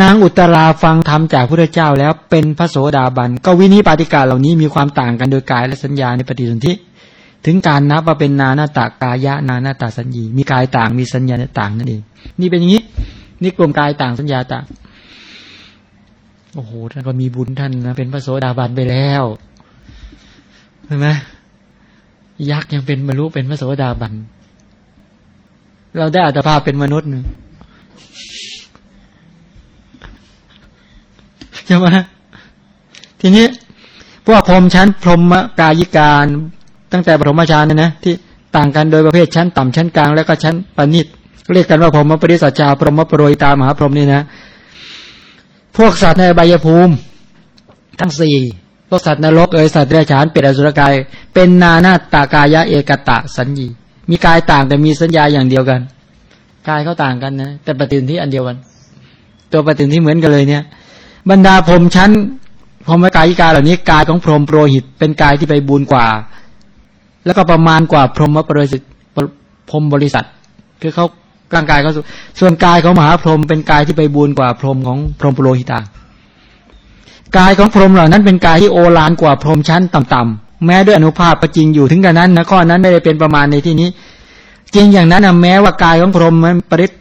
นางอุตราฟังธรรมจากพระเจ้าแล้วเป็นพระโสดาบัน ก็วินิปาติกาเหล่านี้มีความต่างกันโดยกายและสัญญาในปฏิสนธิถึงการนับว่าเป็นนานาตากายะนานาตาสัญญี มีกายต่างมีสัญญาต่างนั่นเองนี่เป็นอย่างนี้ นี่กลุ่มกายต่างสัญญาต่างโอ้โหท่านก็มีบุญท่านนะเป็นพระโสดาบันไปแล้วเห็นไหมยักษ์ยังเป็นบรรลุเป็นพระโสดาบัน เราได้อัตภาพเป็นมนุษย์หนึ่ง ใช่ไหมทีนี้พวกพรมชั้นพรมกายิการ ตั้งแต่ปฐมฌานนะนะที่ต่างกันโดยประเภทชั้นต่ำชั้นกลางแล้วก็ชั้นปณิตเรียกกันว่าพรมปริสัชชาพรมปรยตามหาพรมนี่นะ พวกสัตว์ในใบยภูมิ ทั้งสี่พวกสัตว์นรกเอยสัตว์เดรัจฉานเป็ดอสุรกาย เป็นนานาตากายะเอกตะสัญญี มีกายต่างแต่มีสัญญาอย่างเดียวกันกายเขาต่างกันนะแต่ปฏิทินที่อันเดียวกัน ตัวปฏิทินที่เหมือนกันเลยเนี่ย บรรดาพรมชั้นพรหมกายิกาเหล่านี้กายของพรหมโปรหิต เป็นกายที่ไปบูนกว่า แล้วก็ประมาณกว่าพรหมบริษัทพรหมบริษัท คือเขาร่างกายเขาส่วนกายของมหาพรหมเป็นกายที่ไปบูนกว่าพรหมของพรหมปุโรหิตากายของพรหมเหล่านั้นเป็นกายที่โอฬารกว่าพรหมชั้นต่ำๆแม้ด้วยอนุภาพประจริงอยู่ถึงกันนั้นนะข้อนั้นไม่ได้เป็นประมาณในที่นี้ จริงอย่างนั้นนะแม้ว่ากายของพรหมมันปริต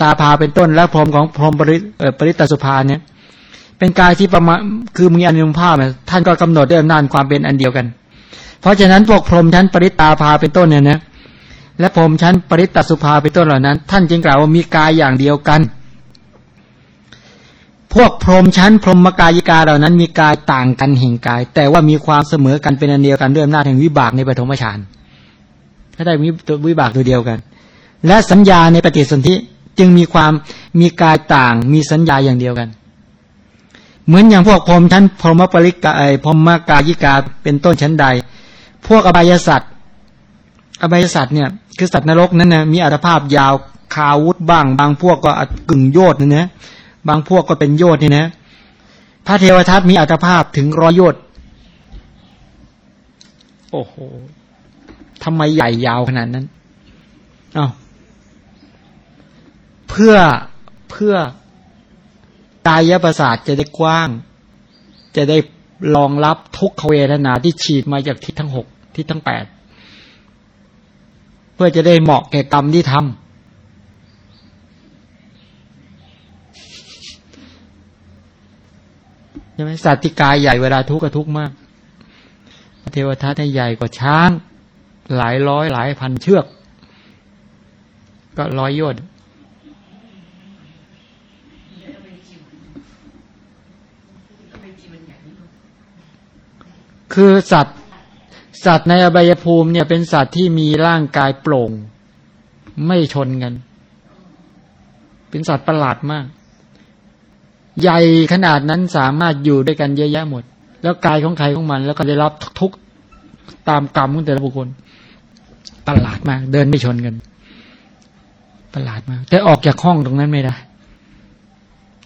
ตาภาเป็นต้น และพรหมของพรหมปริปริตตสุภาเนี่ย เป็นกายที่ประมาณคือมีอนุภาพท่านก็กำหนดด้วยอำนาจความเป็นอันเดียวกัน เพราะฉะนั้นพวกพรหมชั้นปริตตาภาเป็นต้นเนี่ยนะและพรหมชั้นปริตตสุภาเป็นต้นเหล่านั้น ท่านจึงกล่าวว่ามีกายอย่างเดียวกัน พวกพรหมชั้นพรหมกายิกาเหล่านั้น มีกายต่างกันแห่งกาย แต่ว่ามีความเสมอกันเป็นอันเดียวกันด้วยอำนาจแห่งวิบากในปฐมฌานถ้าได้มีตัววิบากตัวเดียวกัน และสัญญาในปฏิสนธิจึงมีความมีกายต่างมีสัญญาอย่างเดียวกัน เหมือนอย่างพวกพรหมชั้นพรหมปริกาพรหมกายิกาเป็นต้นชั้นใด พวกอบายสัตว์อบายสัตว์เนี่ยคือสัตว์นรกนั้นนะมีอัตภาพยาวคาวุธบ้าง บางพวกก็กึ่งโยดนะเนี่ยบางพวกก็เป็นโยชน์นี่นะ พระเทวทัตมีอัตภาพถึงร้อยโยชน์โอ้โหทำไมใหญ่ยาวขนาดนั้นอา้าวเพื่อเพื่อ กายประสาทจะได้กว้าง จะได้รองรับทุกขเวทนาที่ฉีดมาจากทิศทั้งหกทิศทั้งแปดเพื่อจะได้เหมาะแก่กรรมที่ทำใช่ไหมสัตว์ที่กายใหญ่เวลาทุกข์ก็ทุกข์มาก เทวทัตใหญ่กว่าช้าง หลายร้อยหลายพันเชือก ก็ร้อยยอด คือสัตว์สัตว์ในอบายภูมิเนี่ยเป็นสัตว์ที่มีร่างกายโปร่ง ไม่ชนกัน เป็นสัตว์ประหลาดมาก ใหญ่ขนาดนั้นสามารถอยู่ด้วยกันเยอะแยะหมด แล้วกายของใครของมัน แล้วก็ได้รับทุกตามกรรมของแต่ละบุคคล ประหลาดมาก เดินไม่ชนกัน ประหลาดมาก แต่ออกจากห้องตรงนั้นไม่ได้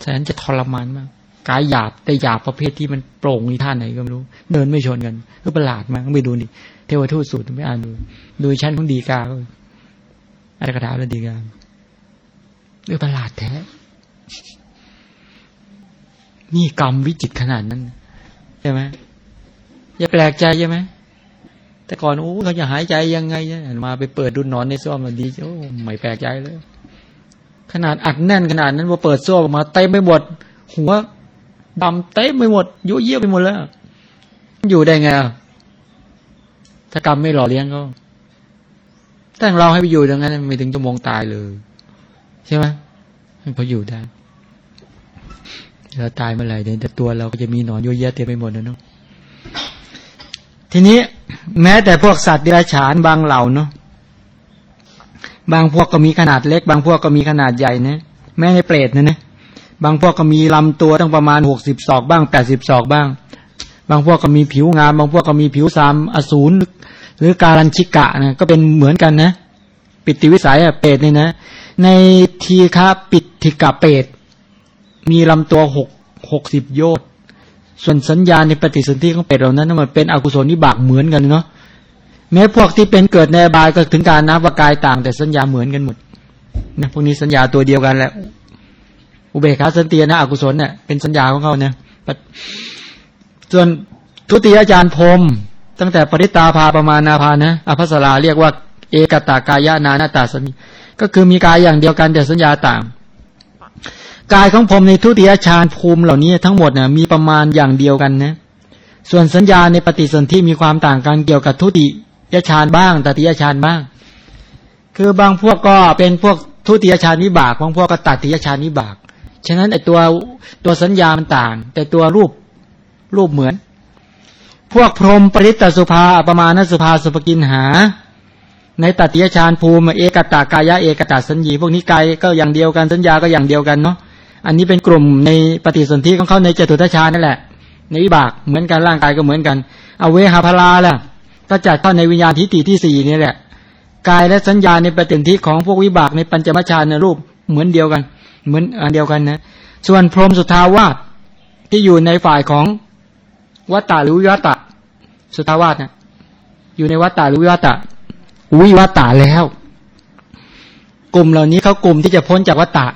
แสนจะทรมานมาก กายหยาบแต่หยาบประเภทที่มันโปร่งนี่ท่านไหนก็ไม่รู้ เดินไม่ชนกันก็ประหลาดมากไปดูนี่เทวทูตสูตรไม่อ่านดูโดูชั้นของดีกาอะไรกระดาแล้วดีกาเออประหลาดแท้ นี่กรรมวิจิตขนาดนั้นใช่ไหมอย่าแปลกใจใช่ไหมแต่ก่อนโอ้เขาจะหายใจยังไงเนี่ยมาไปเปิดดูนอนในซ่วมมันดีโอ้ไม่แปลกใจเลย ขนาดอัดแน่นขนาดนั้นพอเปิดซ่วมมาเต็มไปหมดหัว ดำเต็มไปหมดยุ่ยเยี่ยไปหมดแล้ว อยู่ได้ไงถ้ากรรมไม่หล่อเลี้ยงก็แต่เราให้ไปอยู่อย่างนั้นไม่ถึงจะมองตายเลยใช่ไหมให้เขาอยู่ได้เราตายเมื่อไหร่เดี๋ยวตัวเราก็จะมีหนอนเยอะแยะเต็มไปหมดนะเนาะทีนี้ แม้แต่พวกสัตว์เดรัจฉานบางเหล่าเนาะบางพวกก็มีขนาดเล็ก บางพวกก็มีขนาดใหญ่นะแม้ในเปรตนะนะ บางพวกก็มีลำตัวตั้งประมาณหกสิบศอกบ้างแปดสิบศอกบ้าง บางพวกก็มีผิวงาม บางพวกก็มีผิวสามอสูรหรือการันชิกะนะก็เป็นเหมือนกันนะ ปิติวิสัยอะเปรตเนี่ยนะ ในทีฆาปิติกะเปรตมีลำตัวหกหกสิบโยชน์ส่วนสัญญาในปฏิสนธิของเป็ดเหล่านั้นมันเป็นอกุศลนิบากเหมือนกันเนาะแม้พวกที่เป็นเกิดในบายก็ถึงการนับว่ากายต่าง แต่สัญญาเหมือนกันหมดนะพวกนี้สัญญาตัวเดียวกันแหละ อุเบกขาสันตินะอกุศลเนี่ยเป็นสัญญาของเขาเนี่ยส่วนทุติยอาจารย์พรมตั้งแต่ปริตาภาประมาณนาภานะอภัสราเรียกว่า เอกตากายานานาตาสนิก็คือมีกายอย่างเดียวกันแต่สัญญาต่าง กายของผมในทุติยฌานภูมิเหล่านี้ทั้งหมดเนี่ยมีประมาณอย่างเดียวกันนะส่วนสัญญาในปฏิสนธิมีความต่างกันเกี่ยวกับทุติยฌานบ้างตติยฌานบ้าง คือบางพวกก็เป็นพวกทุติยฌานวิบากบางพวกก็ตติยฌานวิบาก ฉะนั้นไอตัวตัวสัญญามันต่าง แต่ตัวรูปรูปเหมือน พวกพรหมปริตตสุภาประมาณสุภาสุภกินหา ในตติยฌานภูมิเอกตากายะเอกตาสัญญีพวกนี้กายก็อย่างเดียวกันสัญญาก็อย่างเดียวกันเนาะอันนี้เป็นกลุ่มในปฏิสนธิของเขาในจตุตฌานนั่นแหละ ในวิบากเหมือนกันร่างกายก็เหมือนกันเอาเวหาพลาล่ะก็จัดเข้าในวิญญาณทิฏฐิที่สี่นี่แหละกายและสัญญาในปฏิสนธิของพวกวิบากในปัญจมฌานในรูปเหมือนเดียวกัน เหมือนอันเดียวกันนะ ส่วนพรหมสุทาวาสที่อยู่ในฝ่ายของวัตตาหรือวิวัตตะสุทาวาสนะอยู่ในวัตตาหรือวิวัตตะวิวัตตะแล้ว กลุ่มเหล่านี้เขากลุ่มที่จะพ้นจากวัตตะ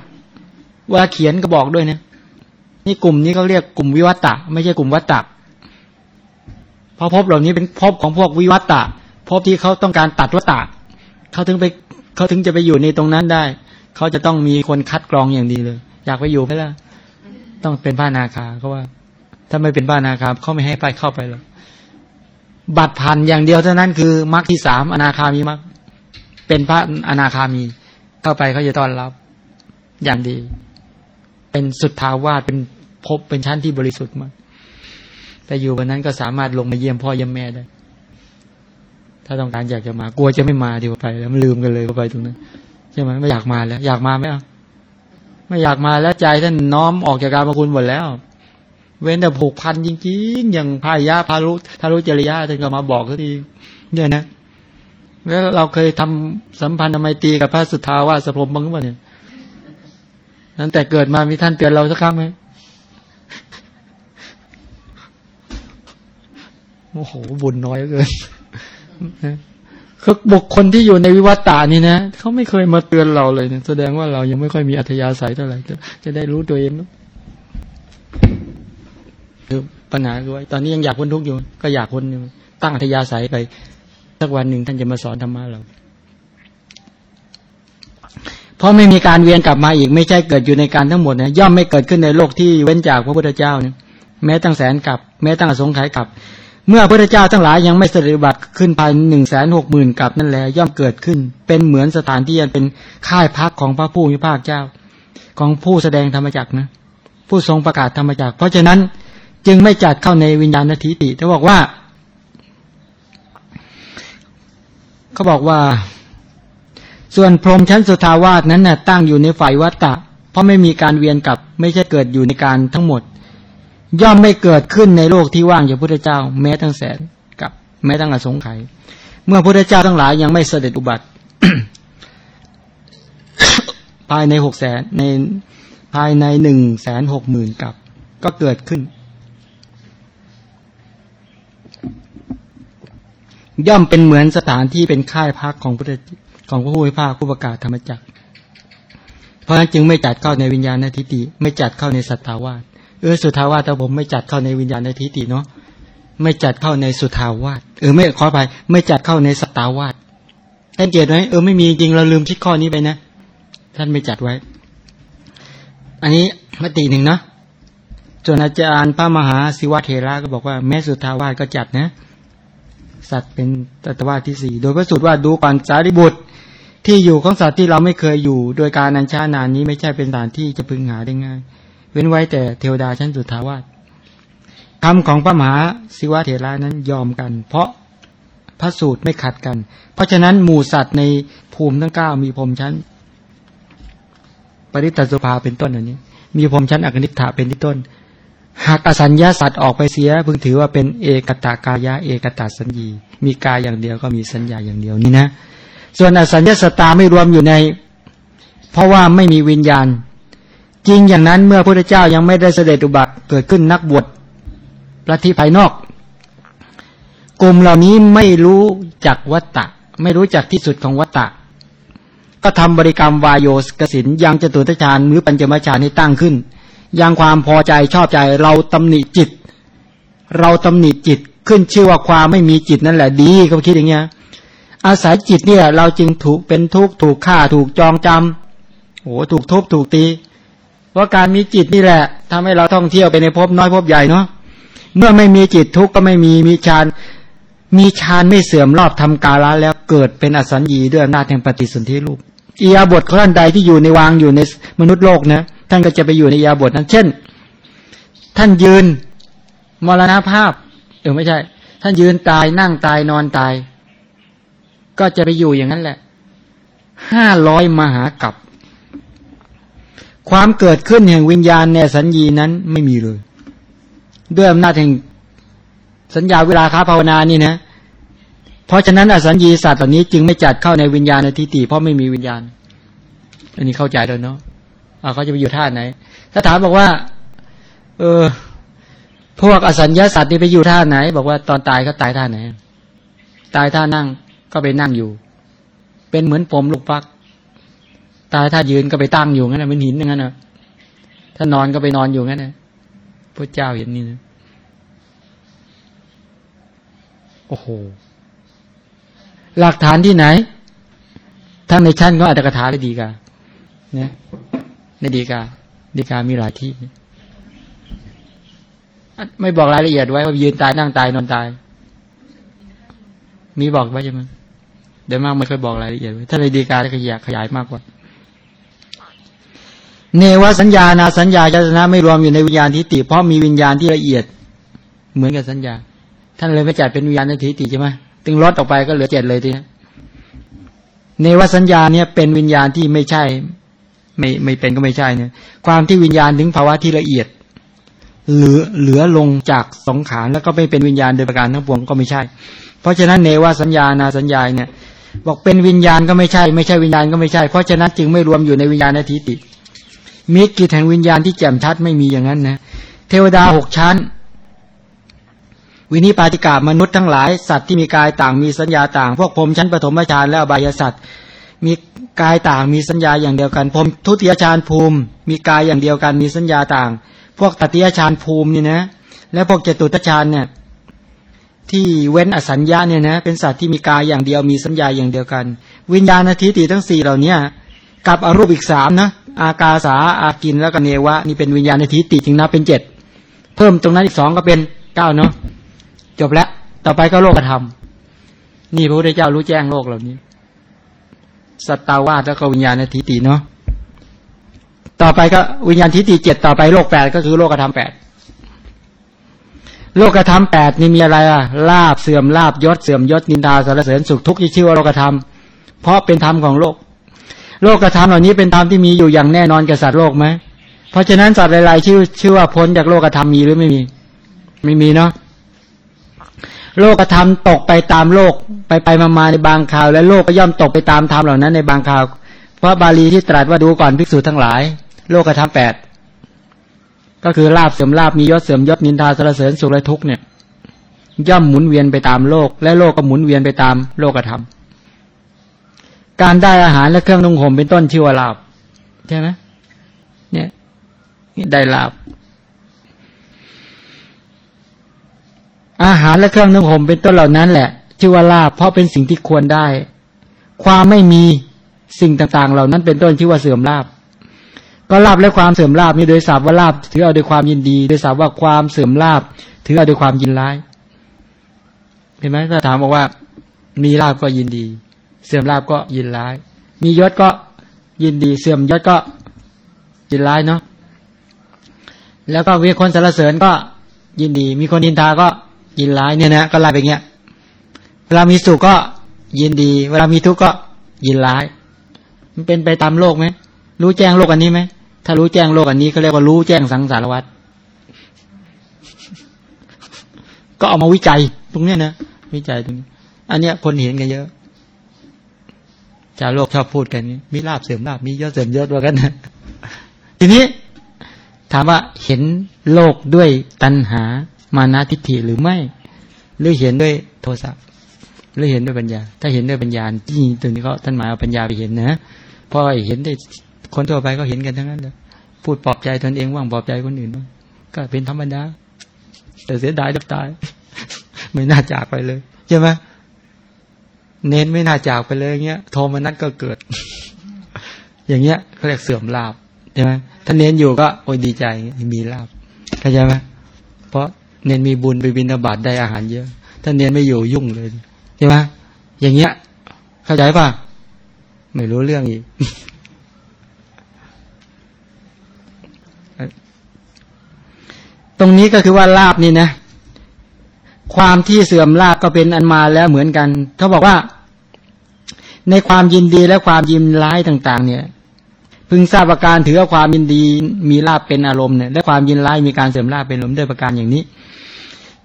เวลาเขียนก็บอกด้วยนะนี่กลุ่มนี้เขาเรียกกลุ่มวิวัตตะไม่ใช่กลุ่มวัตตะเพราะพบเหล่านี้เป็นพบของพวกวิวัตตะพบที่เขาต้องการตัดวัตตะเขาถึงไปเขาถึงจะไปอยู่ในตรงนั้นได้ เขาจะต้องมีคนคัดกรองอย่างดีเลย อยากไปอยู่ไหมล่ะต้องเป็นบ้านาคาเขาว่า ถ้าไม่เป็นบ้านาคาเขาไม่ให้ไปเข้าไปหรอกบัตรพันอย่างเดียวเท่านั้นคือมรรคที่สามอนาคามีมรรคเป็นพระอนาคามี เข้าไปเขาจะต้อนรับ อย่างดี เป็นสุดทาวาสเป็นพบเป็นชั้นที่บริสุทธิ์มากแต่อยู่วันนั้นก็สามารถลงมาเยี่ยมพ่อเยี่ยมแม่ได้ ถ้าต้องการอยากจะมา กลัวจะไม่มาดีกว่าไป แล้วมันลืมกันเลยก็ไปตรงนั้น ใช่ไหมไม่อยากมาแล้ว อยากมาไหมอะไม่อยากมาแล้วใจท่านน้อมออกจากการมาคุณหมดแล้ว เว้นแต่ผูกพันจริงๆ อย่างพายาพารุทารุจริยาท่านก็มาบอกสักทีเนี่ยนะแล้วเราเคยทำสัมพันธ์ทำไมตีกับพระสุทธาวาสพรมบ้างหรือเปล่าเนี่ยนั้นแต่เกิดมามีท่านเตือนเราสักครั้งไหมโอ้โหบุญน้อยเกิน คือบุคคลที่อยู่ในวิวัตตานี่นะเขาไม่เคยมาเตือนเราเลยนะแสดงว่าเรายังไม่ค่อยมีอัธยาศัยเท่าไหร่จะได้รู้ตัวเองนะคือปัญหาคือว่าตอนนี้ยังอยากพ้นทุกข์อยู่ ก็อยากพ้นอยู่ตั้งอัธยาศัยไปสักวันหนึ่งท่านจะมาสอนธรรมะเราเพราะไม่มีการเวียนกลับมาอีกไม่ใช่เกิดอยู่ในการทั้งหมดนะย่อมไม่เกิดขึ้นในโลกที่เว้นจากพระพุทธเจ้าเนี่ยแม้ตั้งแสนกับ แม้ตั้งสงไขยกับ เมื่อพระเจ้าทั้งหลายยังไม่เสด็จบัติขึ้นภายหนึ่งแสนหกหมื่นกับนั่นแหละย่อมเกิดขึ้น เป็นเหมือนสถานที่ยันเป็นค่ายพักของพระผู้มีภาคเจ้า ของผู้แสดงธรรมจักนะ ผู้ทรงประกาศธรรมจักเพราะฉะนั้นจึงไม่จัดเข้าในวิญญาณทิฏฐิเขาบอกว่าเขาบอกว่า ส่วนพรหมชั้นสุทาวาสนั้นน่ะตั้งอยู่ในฝ่ายวัตตะ เพราะไม่มีการเวียนกลับ ไม่ใช่เกิดอยู่ในการทั้งหมด ย่อมไม่เกิดขึ้นในโลกที่ว่างจากพระเจ้า แม้ทั้งแสนกับแม้ทั้งอสงไขยเมื่อพระเจ้าทั้งหลายยังไม่เสด็จอุบัติ ภายในหกแสนในภายในหนึ่งแสนหกหมื่นกับ ก็เกิดขึ้น ย่อมเป็นเหมือนสถานที่เป็นค่ายพักของพระของพระผู้ให้ภาคผู้ประกาศธรรมจักร เพราะฉะนั้นจึงไม่จัดเข้าในวิญญาณทิฏฐิไม่จัดเข้าในสัตตาวาส เออสุทาวาสแต่ผมไม่จัดเข้าในวิญญาณในทิฏฐิเนาะไม่จัดเข้าในสุทาวาสเออไม่ขอไปไม่จัดเข้าในสตาวาสท่านเกียรติไหมเออไม่มีจริงเราลืมคิดข้อนี้ไปนะท่านไม่จัดไว้ อันนี้มติหนึ่งนะจนอาจารย์พระมหาศิวะเทระก็บอกว่าแม้สุทาวาสก็จัดนะ สัตว์เป็นตัตวาที่สี่โดยพระสูตรว่าดูก่อนสารีบุตรที่อยู่ของสัตว์ที่เราไม่เคยอยู่ โดยการนันชานานนี้ไม่ใช่เป็นสถานที่จะพึงหาได้ง่าย เว้นไว้แต่เทวดาชั้นสุทาวาสคำของพระมหาศิวะเถระนั้นยอมกัน เพราะพระสูตรไม่ขัดกัน เพราะฉะนั้นหมู่สัตว์ในภูมิทั้งเก้ามีพรมชั้น ปริตตสุภาเป็นต้นอันนี้ มีพรมชั้นอกนิฐาเป็นที่ต้น หากอสัญญาสัตว์ออกไปเสียพึงถือว่าเป็นเอกตากายะเอกตาสัญญี มีกายอย่างเดียวก็มีสัญญาอย่างเดียวนี่นะ ส่วนอสัญญาสตาไม่รวมอยู่ใน เพราะว่าไม่มีวิญญาณ จริงอย่างนั้นเมื่อพระเจ้ายังไม่ได้เสด็จอุบัติเกิดขึ้นนักบวชประทิภายนอก กลุ่มเหล่านี้ไม่รู้จักวัตตะ ไม่รู้จักที่สุดของวัตตะ ก็ทำบริกรรมวายโยสกสินยังจตุตฌานหรือปัญจมฌานให้ตั้งขึ้น ยังความพอใจชอบใจเราตำหนิจิต เราตำหนิจิตขึ้นชื่อว่าความไม่มีจิตนั่นแหละดีเขาคิดอย่างเงี้ยอาศัยจิตเนี่ย เราจึงถูกเป็นทุกข์ถูกฆ่าถูกจองจำโอ้ถูกทุบถูกตี เพราะการมีจิตนี่แหละทำให้เราท่องเที่ยวไปในภพน้อยภพใหญ่เนาะเมื่อไม่มีจิตทุกข์ก็ไม่มีมีฌานมีฌานไม่เสื่อมรอบทำกาละแล้วเกิดเป็นอสัญญีด้วยอำนาจแห่งปฏิสนธิรูปอียาบทของท่านใดที่อยู่ในวางอยู่ในมนุษย์โลกนะท่านก็จะไปอยู่ในอียาบทนั้น เช่น ท่านยืนมรณภาพเออไม่ใช่ ท่านยืนตายนั่งตายนอนตาย ก็จะไปอยู่อย่างนั้นแหละห้าร้อยมหากับ ความเกิดขึ้นแห่งวิญญาณในสัญญีนั้นไม่มีเลย ด้วยอำนาจแห่งสัญญาเวลาค้าภาวนานี่นะ เพราะฉะนั้นอสัญญีสัตว์เหล่านี้จึงไม่จัดเข้าในวิญญาณในทิฏฐิเพราะไม่มีวิญญาณ อันนี้เข้าใจแล้วเนาะเขาจะไปอยู่ท่าไหน ถ้าถามบอกว่า เออ พวกอสัญญาสัตว์นี่ไปอยู่ท่าไหน บอกว่าตอนตายก็ตายท่าไหน ตายท่านั่งก็ไปนั่งอยู่ เป็นเหมือนผมลูกฟัก ตายท่ายืนก็ไปตั้งอยู่งั้นนะมันหินอย่างนั้นนะถ้านอนก็ไปนอนอยู่งั้นนะพระเจ้าเห็นนี่นะโอ้โหหลักฐานที่ไหนท่านในชั้นก็อัตถกถาได้ดีกาเนี่ยในดีกา ดีกามีหลายที่ไม่บอกรายละเอียดไว้ว่ายืนตายนั่งตายนอนตาย มีบอกไว้ใช่ไหมเดี๋ยวมากไม่เคยบอกรายละเอียดไว้ถ้าในดีกาจะขยายขยายมากกว่า เนวสัญญานาสัญญาจตนะไม่รวมอยู่ในวิญญาณทิฏฐิเพราะมีวิญญาณที่ละเอียด เหมือนกับสัญญา ท่านเลยไม่จัดเป็นวิญญาณทิฏฐิใช่ไหมตึงลดออกไปก็เหลือเจ็ดเลยทีนี้เนวสัญญาเนี่ยเป็นวิญญาณที่ไม่ใช่ ไม่ไม่เป็นก็ไม่ใช่เนี่ย ความที่วิญญาณถึงภาวะที่ละเอียด เหลือเหลือลงจากสองขานแล้วก็ไม่เป็นวิญญาณโดยประการทั้งปวงก็ไม่ใช่ เพราะฉะนั้นเนวสัญญานาสัญญาเนี่ย บอกเป็นวิญญาณก็ไม่ใช่ ไม่ใช่วิญญาณก็ไม่ใช่ เพราะฉะนั้นจึงไม่รวมอยู่ในวิญญาณทิฏฐิ มีกิจแห่งวิญญาณที่แจ่มชัดไม่มีอย่างนั้นนะเทวดาหกชั้น วินิปาติกามนุษย์ทั้งหลาย สัตว์ที่มีกายต่างมีสัญญาต่าง พวกพรมชั้นปฐมฌานและอบายสัตว์มีกายต่างมีสัญญาอย่างเดียวกันพรมทุติยฌานภูมิ มีกายอย่างเดียวกันมีสัญญาต่าง พวกตติยฌานภูมินี่นะ และพวกเจตุตฌานเนี่ยที่เว้นอสัญญาเนี่ยนะเป็นสัตว์ที่มีกายอย่างเดียวมีสัญญาอย่างเดียวกัน วิญญาณทิฏฐิทั้งสี่เหล่านี้ กับอรูปอีกสามนะ อากาสาอากินแล้วก็เนวะ นี่เป็นวิญญาณในทิฏฐิจึงนับเป็นเจ็ดเพิ่มตรงนั้นอีกสองก็เป็นเก้าเนาะจบแล้ว ต่อไปก็โลกธรรม นี่พระพุทธเจ้ารู้แจ้งโลกเหล่านี้ สัตตาวาสแล้วก็วิญญาณในทิฏฐิเนาะต่อไปก็วิญญาณทิฏฐิเจ็ดต่อไปโลกแปดก็คือโลกธรรมแปดโลกธรรมแปดนี่มีอะไรอะลาบเสื่อมลาบยศเสื่อมยศนินทาสารเสริญสุขทุกข์ที่ชื่อว่าโลกธรรม เพราะเป็นธรรมของโลก โลกธรรมเหล่านี้เป็นธรรมที่มีอยู่อย่างแน่นอนกับสัตว์โลกไหมเพราะฉะนั้นสัตว์หลายๆชื่อชื่อว่าพ้นจากโลกธรรมมีหรือไม่มี ไม่มีเนาะโลกธรรมตกไปตามโลกไปไปมามาในบางข่าว และโลกก็ย่อมตกไปตามธรรมเหล่านั้นในบางข่าว เพราะบาลีที่ตรัสว่าดูก่อนภิกษุทั้งหลาย โลกธรรมแปดก็คือลาบเสื่อมลาบมียศเสื่อมยศนินทาสรเสริญสุขและทุกเนี่ย ย่อมหมุนเวียนไปตามโลก และโลกก็หมุนเวียนไปตามโลกธรรม การได้อาหารและเครื่องนุ่งห่มเป็นต้นชื่อว่าลาบใช่ไหมเนี่ยได้ลาบ อาหารและเครื่องนุ่งห่มเป็นต้นเหล่านั้นแหละชื่อว่าลาบเพราะเป็นสิ่งที่ควรได้ ความไม่มีสิ่งต่างๆ เหล่านั้นเป็นต้นชื่อว่าเสื่อมลาบ ก็ลาบและความเสื่อมลาบนี่โดยสาบว่าลาบถือเอาโดยความยินดี โดยสาบว่าความเสื่อมลาบ ถือเอาโดยความยินร้ายเห็นไหมถ้าถามบอกว่า มีลาบก็ยินดี เสื่อมลาบก็ยินร้าย มียศก็ยินดี เสื่อมยศก็ยินร้ายเนาะแล้วก็มีคนสรรเสริญก็ยินดี มีคนดินทาก็ยินร้ายเนี่ยนะก็ไล่ไปเงี้ยเวลามีสุขก็ยินดี เวลามีทุกข์ก็ยินร้าย มันเป็นไปตามโลกไหมรู้แจ้งโลกอันนี้ไหมถ้ารู้แจ้งโลกอันนี้เขาเรียกว่ารู้แจ้งสังสารวัฏก็เอามาวิจัยตรงเนี้ยนะวิจัยตรงนี้ อันเนี้ยคนเห็นกันเยอะ ชาวโลกชอบพูดกันนี้มีลาบเสื่อมลาบมียศเสื่อมยศว่ากันนะทีนี้ ถามว่าเห็นโลกด้วยตัณหามานาทิฏฐิหรือไม่ หรือเห็นด้วยโทสะหรือเห็นด้วยปัญญา ถ้าเห็นด้วยปัญญาที่ตรงนี้เขาท่านหมายเอาปัญญาไปเห็นนะเพราะเห็นได้คนทั่วไปก็เห็นกันทั้งนั้นเลยพูดปลอบใจตนเองว่างปลอบใจคนอื่นบ้างก็เป็นธรรมดาแต่เสียดายดับตาย ไม่น่าจากไปเลยใช่ไหม เน้นไม่น่าจากไปเลยเงี้ยโทมนัสก็เกิด อย่างเงี้ยเขาเรียกเสื่อมลาบใช่ไหมถ้าเน้นอยู่ก็โอ้ยดีใจมีลาบเข้าใจไหมเพราะเน้นมีบุญไปบินบาตได้อาหารเยอะ ถ้าเน้นไม่อยู่ยุ่งเลยใช่ไหมอย่างเงี้ย เข้าใจป่ะไม่รู้เรื่องอีกตรงนี้ก็คือว่าลาบนี่นะ ความที่เสื่อมลาบก็เป็นอันมาแล้วเหมือนกัน เขาบอกว่า ในความยินดีและความยินร้ายต่าง ๆ เนี่ย พึงทราบประการถือว่าความยินดีมีลาบเป็นอารมณ์เนี่ยและความยินร้ายมีการเสื่อมลาบเป็นอารมณ์ด้วยประการอย่างนี้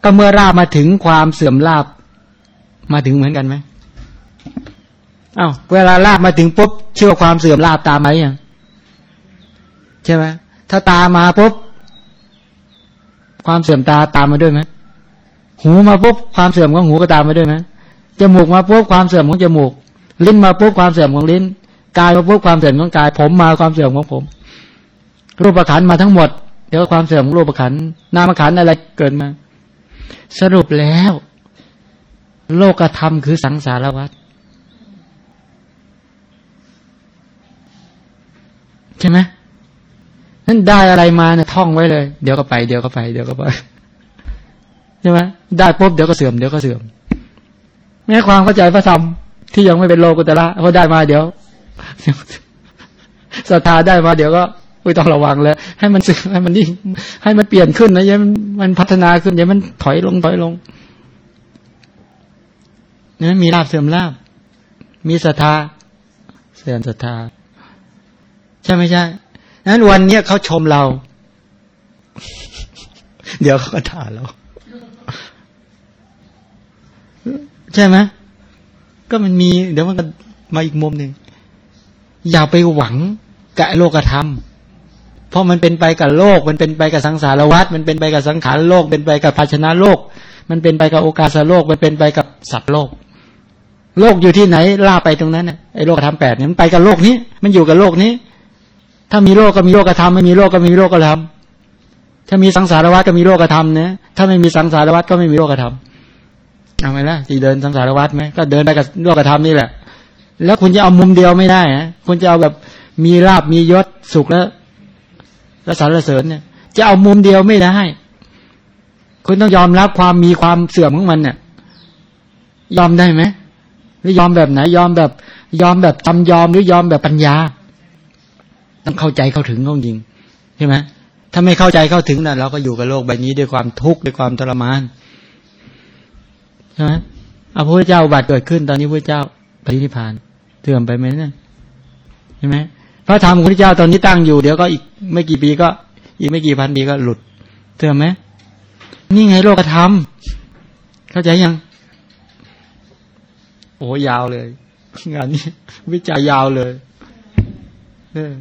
ก็เมื่อลาบมาถึงความเสื่อมลาบมาถึงเหมือนกันไหมอา้าวเวลาลาบมาถึงปุ๊บเชื่อความเสื่อมลาบตามมาอย่างใช่ไหมถ้าตามาปุ๊บความเสื่อมตาตามมาด้วยไหม หูมาปุ๊บความเสื่อมของหูก็ตามมาด้วยไหมจมูกมาปุ๊บความเสื่อมของจมูก ลิ้นมาปุ๊บความเสื่อมของลิ้นกายมาปุ๊บความเสื่อมของกาย ผมมาความเสื่อมของผม รูปขันมาทั้งหมดเดี๋ยวความเสื่อมของรูปขันนามขันอะไรเกิดมา สรุปแล้ว โลกธรรมคือสังสารวัฏใช่ไหมนั้นได้อะไรมาเนี่ยท่องไว้เลย เดี๋ยวก็ไป เดี๋ยวก็ไป เดี๋ยวก็ไป ช่ไหมได้ปุ๊บเดี๋ยวก็เสื่อมเดี๋ยวก็เสื่อม แม้ความเข้าใจพระธรรมที่ยังไม่เป็นโลกุตระเขาได้มาเดี๋ยวศรัทธาได้มาเดี๋ยวก็ไม่ต้องระวังเลยให้มันสึกให้มันนี่ให้มันเปลี่ยนขึ้นนะยังมันพัฒนาขึ้นยังมันถอยลงถอยลงนั้นมีลาบเสื่อมลาบ มีศรัทธาเสื่อมศรัทธาใช่ไหมใช่นั้นวันเนี้ยเขาชมเรา เดี๋ยวเขาก็ด่าเรา ใช่ไหมก็มันมี เดี๋ยวมันก็มาอีกมุมหนึ่งอย่าไปหวังกับโลกธรรม เพราะมันเป็นไปกับโลก มันเป็นไปกับสังสารวัฏมันเป็นไปกับสังขารโลก เป็นไปกับภาชนะโลก มันเป็นไปกับโอกาสโลก มันเป็นไปกับสัตว์โลก โลกอยู่ที่ไหนล่าไปตรงนั้นเนี่ยไอ้โลกธรรมแปดเนี่ยมันไปกับโลกนี้ มันอยู่กับโลกนี้ ถ้ามีโลกก็มีโลกธรรมไม่มีโลกก็มีโลกธรรมถ้ามีสังสารวัฏก็มีโลกธรรมนะถ้าไม่มีสังสารวัฏก็ไม่มีโลกธรรม เอาไหมล่ะที่เดินสังสารวัฏไหมก็เดินไปกับโลกธรรมนี่แหละ แล้วคุณจะเอามุมเดียวไม่ได้นะคุณจะเอาแบบมีลาบมียศสุขแล้วและสารเสริญเนี่ย จะเอามุมเดียวไม่ได้ คุณต้องยอมรับความมีความเสื่อมของมันเนี่ยยอมได้ไหมหรือยอมแบบไหน ยอมแบบยอมแบบจำยอมหรือยอมแบบปัญญา ต้องเข้าใจเข้าถึงเขาจริงใช่ไหมถ้าไม่เข้าใจเข้าถึงนะเราก็อยู่กับโลกใบนี้ด้วยความทุกข์ด้วยความทรมาน ใช่ไหมเอาพระเจ้าบัตรเกิดขึ้น ตอนนี้พระเจ้าปฏินิพานเถื่อมไปไหมเนี่ยใช่ไหมพระธรรมพระเจ้าตอนนี้ตั้งอยู่เดี๋ยวก็อีกไม่กี่ปีก็ อีกไม่กี่พันปีก็หลุดเถื่อมไหมนี่ไงโลกธรรมเข้าใจยัง โอ้ยาวเลย งานนี้ วิจัยยาวเลย เออ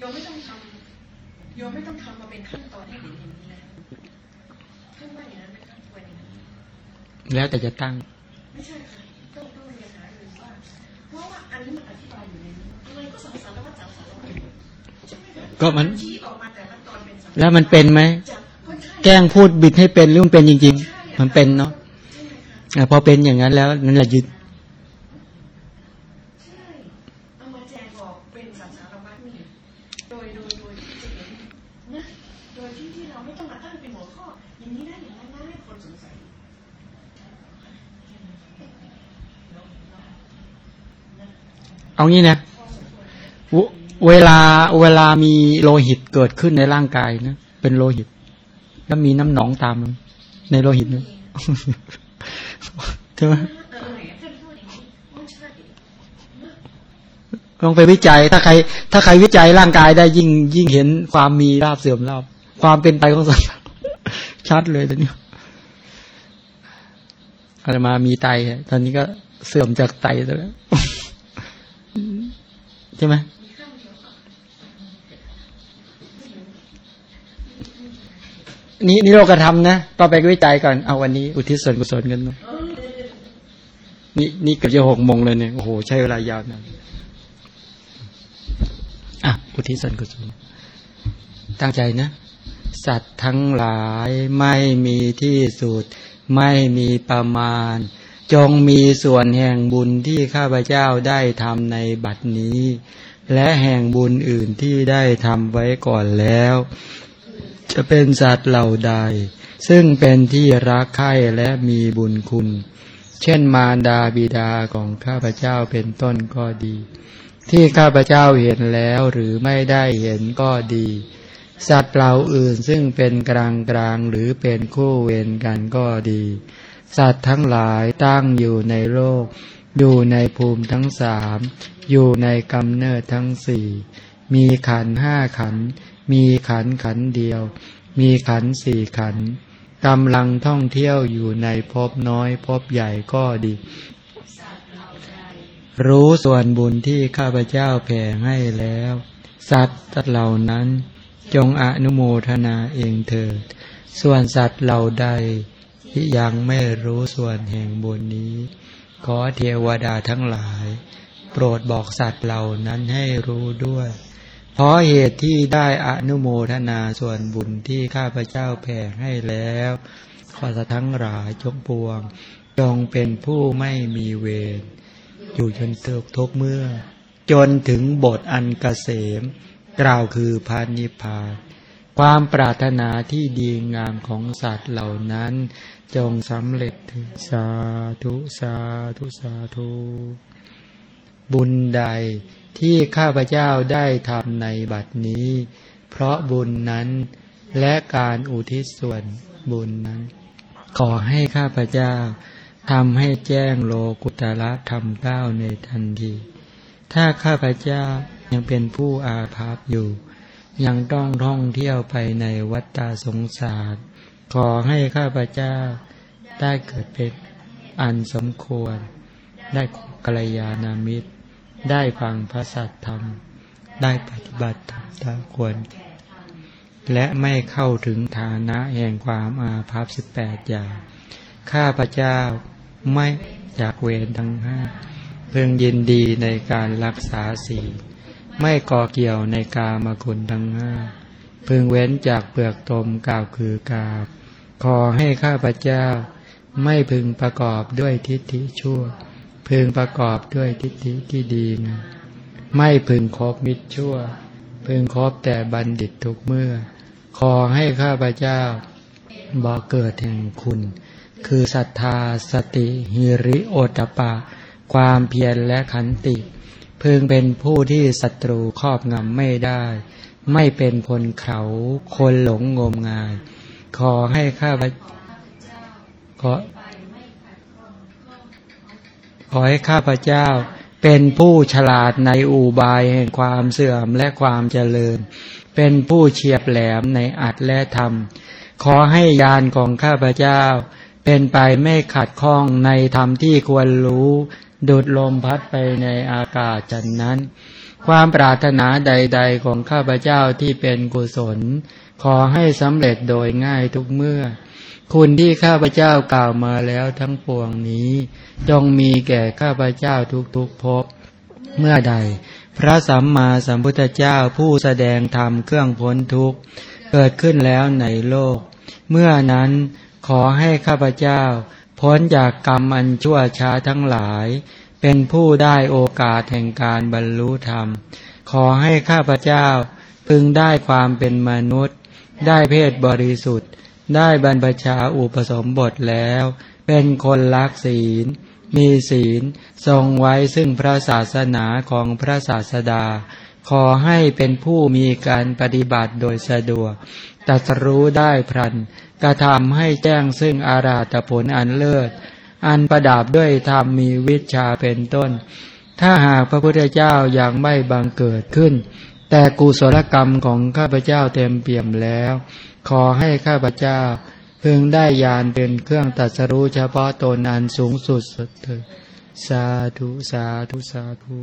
ยมไม่ต้องทำโยมไม่ต้องทำมาเป็นขั้นตอนให้เห็นอย่างนี้แล้วท่านว่าอย่างนั้นไหมครับควรอย่างนั้นแล้วแต่จะตั้ง ไม่ใช่ค่ะต้องต้องเรียนหาหรือว่าเพราะว่าอันนี้มันอธิบายอยู่ในนี้อะไรก็สังสารวัฏสังสารวัฏก็มันชี้ออกมาแต่ละตอนเป็นสังแล้วมันเป็นไหม แกล้งพูดบิดให้เป็นหรือมันเป็นจริง ๆ มันเป็นเนาะพอเป็นอย่างนั้นแล้วนั่นแหละยึด เอางี้นะเวลาเวลามีโลหิตเกิดขึ้นในร่างกายนะเป็นโลหิต แล้วมีน้ำหนองตามในโลหิตนะใช่ไหมลองไปวิจัย ถ้าใคร ถ้าใครวิจัยร่างกายได้ยิ่งยิ่งเห็นความมีราบเสื่อมราบความเป็นไปของสัตว์ชัดเลยตอนนี้อะไรมามีไตตอนนี้ก็เสื่อมจากไตแล้ว ใช่ไหมนี่นี่เรากระทำนะต่อไปก็วิจัยก่อนเอาวันนี้ อุทิศส่วนกุศลกันนะนี่นี่เกือบจะหกโมงเลยเนี่ยโอ้โหใช้เวลายาวนะอะอุทิศส่วนกุศลตั้งใจนะ สัตว์ทั้งหลายไม่มีที่สุด ไม่มีประมาณ จงมีส่วนแห่งบุญที่ข้าพเจ้าได้ทำในบัดนี้ และแห่งบุญอื่นที่ได้ทำไว้ก่อนแล้ว จะเป็นสัตว์เหล่าใด ซึ่งเป็นที่รักใคร่และมีบุญคุณ เช่นมารดาบิดาของข้าพเจ้าเป็นต้นก็ดี ที่ข้าพเจ้าเห็นแล้วหรือไม่ได้เห็นก็ดี สัตว์เหล่าอื่นซึ่งเป็นกลางกลางหรือเป็นคู่เวรกันก็ดี สัตว์ทั้งหลายตั้งอยู่ในโลก อยู่ในภูมิทั้งสาม อยู่ในกำเนิดทั้งสี่ มีขันห้าขัน มีขันขันเดียว มีขันสี่ขันกำลังท่องเที่ยวอยู่ในภพน้อยภพใหญ่ก็ดี รู้ส่วนบุญที่ข้าพเจ้าแผ่ให้แล้ว สัตว์เหล่านั้น จงอนุโมทนาเองเถิด ส่วนสัตว์เหล่าใด ที่ยังไม่รู้ส่วนแห่งบุญนี้ ขอเทวดาทั้งหลาย โปรดบอกสัตว์เหล่านั้นให้รู้ด้วย เพราะเหตุที่ได้อนุโมทนาส่วนบุญที่ข้าพเจ้าแผ่ให้แล้ว ขอสัตว์ทั้งหลายจงปวง จงเป็นผู้ไม่มีเวรอยู่จนเติบทุกเมื่อ จนถึงบทอันกเกษม กล่าวคือพานิพพานความปรารถนาที่ดีงามของสัตว์เหล่านั้น จงสำเร็จสาธุสาธุสาธุบุญใดที่ข้าพเจ้าได้ทำในบัดนี้ เพราะบุญนั้นและการอุทิศส่วนบุญนั้น ขอให้ข้าพเจ้าทำให้แจ้งโลกุตละธรรมเก้าในทันที ถ้าข้าพเจ้ายังเป็นผู้อาภัพอยู่ ยังต้องท่องเที่ยวไปในวัฏฏสงสาร ขอให้ข้าพเจ้าได้เกิดเป็นอันสมควร ได้กัลยาณมิตร ได้ฟังพระสัทธรรม ได้ปฏิบัติธรรมตามควร และไม่เข้าถึงฐานะแห่งความอาภัพสิบแปดอย่าง ข้าพเจ้าไม่จากเวรทั้งห้าเพึงยินดีในการรักษาศีลไม่ก่อเกี่ยวในกามคุณทั้งห้าพึงเว้นจากเปลือกตมกล่าวคือกาบ ขอให้ข้าพเจ้า ไม่พึงประกอบด้วยทิฏฐิชั่ว พึงประกอบด้วยทิฏฐิที่ดีนะไม่พึงคบมิตรชั่ว พึงคบแต่บัณฑิตทุกเมื่อ ขอให้ข้าพเจ้าบอกเกิดแห่งคุณ คือศรัทธาสติหิริโอตตปะ ความเพียรและขันติ พึงเป็นผู้ที่ศัตรูครอบงำไม่ได้ ไม่เป็นคนเขาคนหลงงมงาย ขอให้ข้าพขอขอให้ข้าพเจ้าเป็นผู้ฉลาดในอูบายแห่งความเสื่อมและความเจริญ เป็นผู้เฉียบแหลมในอัดและธรรม ขอให้ยานของข้าพเจ้า เป็นไปไม่ขัดข้องในธรรมที่ควรรู้ดูดลมพัดไปในอากาศจันนั้น ความปรารถนาใด ๆ ของข้าพเจ้าที่เป็นกุศล ขอให้สำเร็จโดยง่ายทุกเมื่อ คุณที่ข้าพเจ้ากล่าวมาแล้วทั้งปวงนี้ จงมีแก่ข้าพเจ้าทุกๆภพเมื่อใด พระสัมมาสัมพุทธเจ้าผู้แสดงธรรมเครื่องพ้นทุกข์ เกิดขึ้นแล้วในโลก เมื่อนั้นขอให้ข้าพเจ้า พ้นจากกรรมอันชั่วช้าทั้งหลาย เป็นผู้ได้โอกาสแห่งการบรรลุธรรม ขอให้ข้าพเจ้าพึงได้ความเป็นมนุษย์ ได้เพศบริสุทธิ์ ได้บรรพชาอุปสมบทแล้ว เป็นคนรักศีล มีศีล ทรงไว้ซึ่งพระศาสนาของพระศาสดา ขอให้เป็นผู้มีการปฏิบัติโดยสะดวกตัสรู้ได้พลันกระทำให้แจ้งซึ่งอาราตผลอันเลิศ อันประดับด้วยธรรมมีวิชาเป็นต้น ถ้าหากพระพุทธเจ้ายังไม่บังเกิดขึ้น แต่กุศลกรรมของข้าพเจ้าเต็มเปี่ยมแล้ว ขอให้ข้าพเจ้าพึงได้ยานเป็นเครื่องตัดสรู้เฉพาะตนอันสูงสุดเถิดสาธุ สาธุ สาธุ